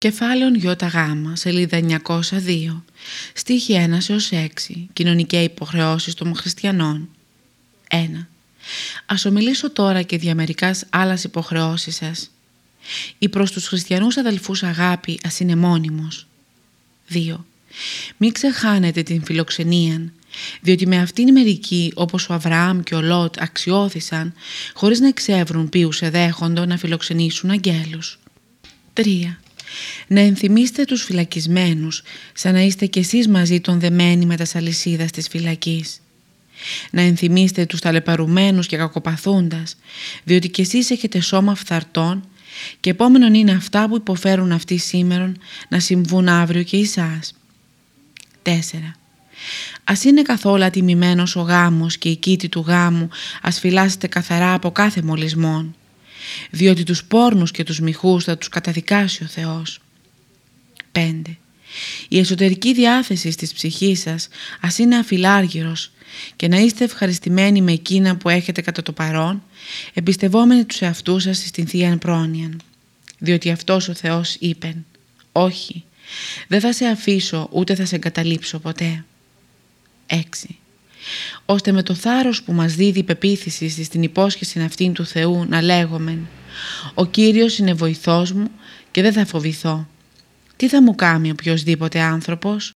Κεφάλαιον ΙΓ, σελίδα 902, στίχη 1 έως 6, κοινωνικές υποχρεώσεις των χριστιανών. 1. Ας ομιλήσω τώρα και διαμερικάς άλλας υποχρεώσεις σας. Η προς τους χριστιανούς αδελφούς αγάπη ας είναι μόνιμος. 2. Μην ξεχάνετε την φιλοξενία, διότι με αυτήν μερικοί όπως ο Αβραάμ και ο Λότ αξιώθησαν χωρίς να εξεύρουν ποιους εδέχοντο να φιλοξενήσουν αγγέλους. 3 να ενθυμίστε τους φυλακισμένους σαν να είστε κι εσείς μαζί των δεμένοι με τα σαλισίδας της φυλακής. Να ενθυμίστε τους ταλαιπαρουμένους και κακοπαθούντας, διότι κι εσείς έχετε σώμα φθαρτών και επόμενον είναι αυτά που υποφέρουν αυτοί σήμερα να συμβούν αύριο και εσάς. 4. Ας είναι καθόλου ατιμημένος ο γάμος και η κήτη του γάμου ας φυλάσσετε καθαρά από κάθε μολυσμόν διότι τους πόρνους και τους μυχούς θα τους καταδικάσει ο Θεός. 5. Η εσωτερική διάθεση της ψυχής σας ας είναι αφιλάργυρος και να είστε ευχαριστημένοι με εκείνα που έχετε κατά το παρόν, εμπιστευόμενοι τους εαυτούς σας στην Θεία Πρόνοια. Διότι αυτός ο Θεός είπε «Όχι, δεν θα σε αφήσω ούτε θα σε εγκαταλείψω ποτέ». 6 ώστε με το θάρρος που μας δίδει η πεποίθηση στην υπόσχεση αυτήν του Θεού να λέγομεν «Ο Κύριος είναι βοηθός μου και δεν θα φοβηθώ. Τι θα μου κάνει οποιοδήποτε άνθρωπος»